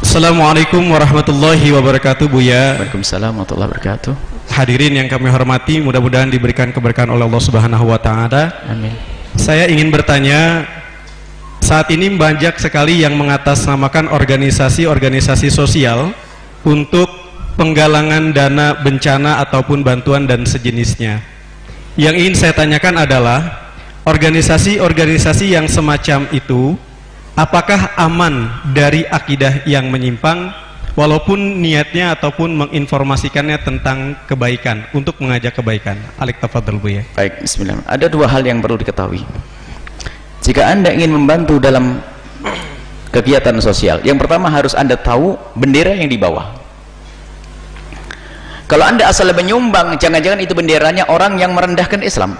Assalamualaikum warahmatullahi wabarakatuh Buya Waalaikumsalam warahmatullahi wabarakatuh. Hadirin yang kami hormati Mudah-mudahan diberikan keberkahan oleh Allah subhanahu wa ta'ala. Amin. Saya ingin bertanya Saat ini banyak sekali yang mengatasnamakan organisasi-organisasi sosial Untuk penggalangan dana bencana ataupun bantuan dan sejenisnya. Yang ingin saya tanyakan adalah Organisasi-organisasi yang semacam itu apakah aman dari akidah yang menyimpang walaupun niatnya ataupun menginformasikannya tentang kebaikan untuk mengajak kebaikan? Alik tafadhal Bu ya. Baik bismillah. Ada dua hal yang perlu diketahui. Jika anda ingin membantu dalam kegiatan sosial yang pertama harus anda tahu bendera yang dibawa kalau anda asal menyumbang jangan-jangan itu benderanya orang yang merendahkan Islam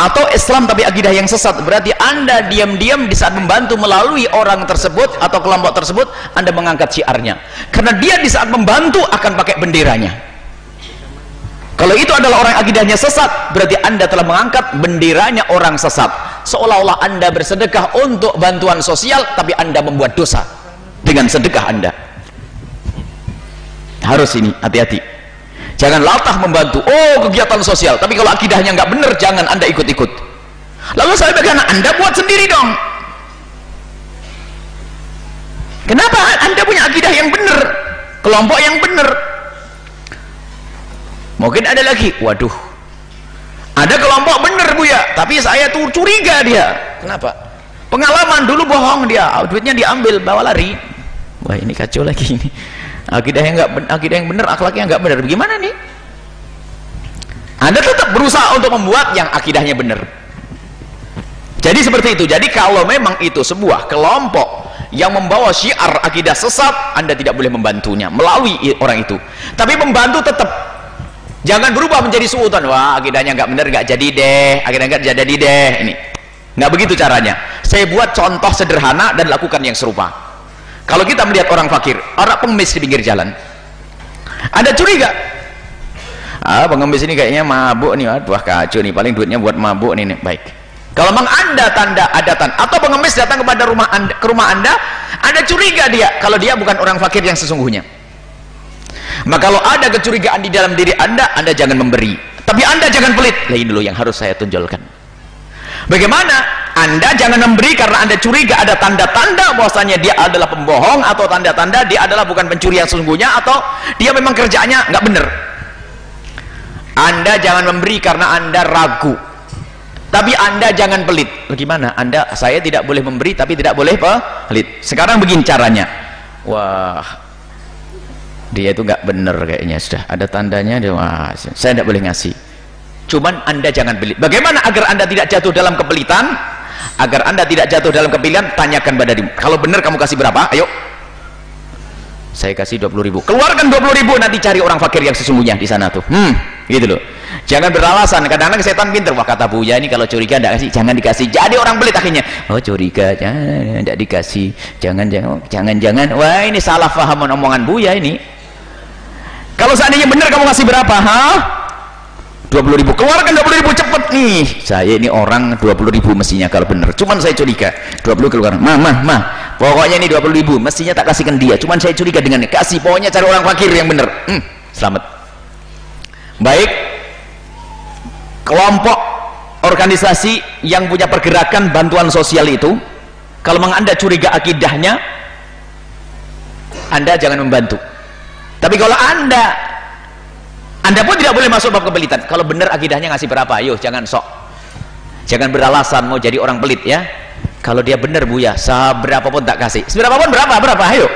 atau Islam tapi akidah yang sesat. Berarti anda diam-diam di saat membantu melalui orang tersebut atau kelompok tersebut anda mengangkat syiarnya. Karena dia di saat membantu akan pakai benderanya. Kalau itu adalah orang akidahnya sesat berarti anda telah mengangkat benderanya orang sesat. Seolah-olah anda bersedekah untuk bantuan sosial tapi anda membuat dosa dengan sedekah anda. Harus ini hati-hati jangan latah membantu. Oh kegiatan sosial. Tapi kalau akidahnya nggak benar jangan anda ikut-ikut. Lalu saya bagaimana anda buat sendiri dong. Kenapa anda punya akidah yang benar? Kelompok yang benar? Mungkin ada lagi. Waduh. Ada kelompok benar bu ya. Tapi saya tuh curiga dia. Kenapa? Pengalaman dulu bohong dia. Duitnya diambil bawa lari wah ini kacau lagi ini. Akidah yang enggak akidah yang benar akhlaknya enggak benar. Bagaimana nih? Anda tetap berusaha untuk membuat yang akidahnya benar. Jadi seperti itu. Jadi kalau memang itu sebuah kelompok yang membawa syiar akidah sesat anda tidak boleh membantunya melalui orang itu. Tapi membantu tetap. Jangan berubah menjadi suutan. Wah akidahnya enggak benar enggak jadi deh. Akidahnya enggak jadi deh. Ini. Enggak begitu caranya. Saya buat contoh sederhana dan lakukan yang serupa kalau kita melihat orang fakir orang pengemis di pinggir jalan. Ada curiga? Ah pengemis ini kayaknya mabuk nih wah kacau nih paling duitnya buat mabuk nih, nih. baik. Kalau memang anda tanda ada tanda atau pengemis datang kepada rumah anda, ke rumah anda ada curiga dia kalau dia bukan orang fakir yang sesungguhnya. Maka kalau ada kecurigaan di dalam diri anda anda jangan memberi. Tapi anda jangan pelit. Nah ini dulu yang harus saya tunjukkan bagaimana anda jangan memberi karena anda curiga ada tanda-tanda bahwasanya dia adalah pembohong atau tanda-tanda dia adalah bukan pencuri yang sesungguhnya atau dia memang kerjanya nggak benar. Anda jangan memberi karena anda ragu. Tapi anda jangan pelit. Bagaimana? Anda saya tidak boleh memberi tapi tidak boleh pelit. Sekarang begini caranya. Wah dia itu nggak benar kayaknya. Sudah ada tandanya dia wah saya tidak boleh ngasih. Cuman anda jangan pelit. Bagaimana agar anda tidak jatuh dalam kepelitan agar anda tidak jatuh dalam kepilihan tanyakan pada dirimu. Kalau benar kamu kasih berapa ayo. Saya kasih 20 ribu. Keluarkan 20 ribu nanti cari orang fakir yang sesungguhnya di sana tuh. Hmm gitu loh. Jangan beralasan kadang-kadang setan pinter. Wah kata Buya ini kalau curiga tidak kasih jangan dikasih. Jadi orang pelit akhirnya. Oh curiga jangan tidak dikasih. Jangan jangan jangan jangan. Wah ini salah faham omongan Buya ini. Kalau seandainya benar kamu kasih berapa ha 20 ribu. Keluarkan 20 ribu cepet. Nih saya ini orang 20 ribu mestinya kalau benar cuman saya curiga 20 keluar mah mah mah pokoknya ini 20 ribu mestinya tak kasihkan dia. Cuman saya curiga dengan kasih pokoknya cari orang fakir yang benar hmm, selamat. Baik. Kelompok organisasi yang punya pergerakan bantuan sosial itu kalau memang anda curiga akidahnya anda jangan membantu. Tapi kalau anda anda pun tidak boleh masuk bab kepelitan kalau benar akidahnya ngasih berapa? Ayo jangan sok. Jangan beralasan mau jadi orang pelit ya. Kalau dia benar bu ya seberapa pun tak kasih. Seberapa pun berapa? Berapa? Ayo.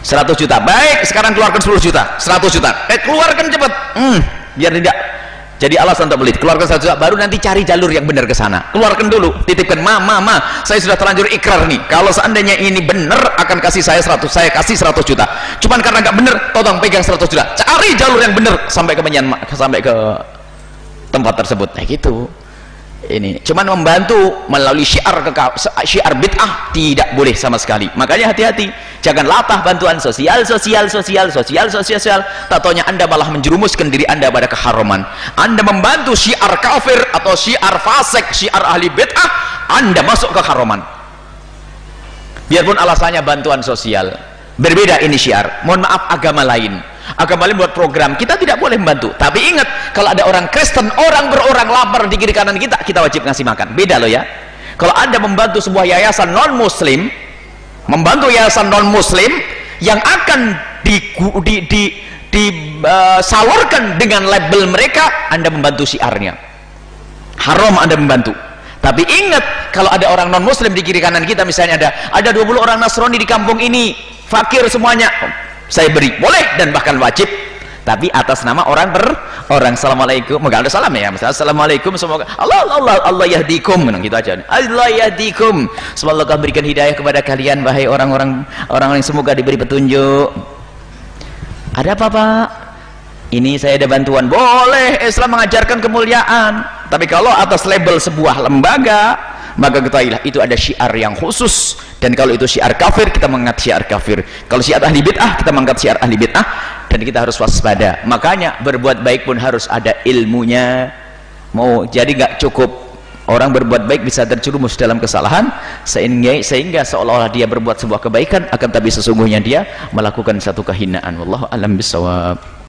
100 juta. Baik sekarang keluarkan 10 juta. 100 juta. Eh keluarkan cepat. Hmm, biar tidak jadi alasan untuk beli keluarkan satu juta baru nanti cari jalur yang benar ke sana. Keluarkan dulu. Titipkan ma ma ma saya sudah terlanjur ikrar nih. Kalau seandainya ini benar akan kasih saya 100 saya kasih 100 juta. Cuman karena nggak benar tolong pegang 100 juta. Cari jalur yang benar sampai ke sampai ke tempat tersebut. Nah gitu ini. Cuman membantu melalui syiar syiar bid'ah tidak boleh sama sekali. Makanya hati-hati. Jangan latah bantuan sosial sosial sosial sosial sosial sosial. Tatonya anda malah menjerumuskan diri anda pada keharaman. Anda membantu syiar kafir atau syiar fasik syiar ahli bid'ah anda masuk ke haraman biarpun alasannya bantuan sosial. Berbeda ini syiar. Mohon maaf agama lain agama lain buat program. Kita tidak boleh membantu. Tapi ingat kalau ada orang Kristen orang berorang lapar di kiri kanan kita kita wajib ngasih makan. Beda loh ya. Kalau anda membantu sebuah yayasan non muslim membantu yayasan non muslim yang akan di, di, di, disalurkan uh, dengan label mereka anda membantu syiarnya. Haram anda membantu. Tapi ingat kalau ada orang non muslim di kiri kanan kita misalnya ada ada 20 orang Nasrani di kampung ini fakir semuanya saya beri boleh dan bahkan wajib. Tapi atas nama orang ber orang assalamualaikum. Enggak ada salam ya misalnya assalamualaikum semoga. Allah Allah Allah yahdikum. Menang gitu aja. Allah yahdikum. Semoga Allah berikan hidayah kepada kalian wahai orang-orang orang-orang semoga diberi petunjuk. Ada apa pak? Ini saya ada bantuan. Boleh Islam mengajarkan kemuliaan. Tapi kalau atas label sebuah lembaga maka ketahuilah itu ada syiar yang khusus dan kalau itu syiar kafir kita mengangkat syiar kafir. Kalau syiar ahli bid'ah kita mengangkat syiar ahli bid'ah. Dan kita harus waspada. Makanya berbuat baik pun harus ada ilmunya. Mau jadi nggak cukup orang berbuat baik bisa terjerumus dalam kesalahan sehingga sehingga seolah-olah dia berbuat sebuah kebaikan akan tapi sesungguhnya dia melakukan satu kehinaan. Wallahu alam bisawab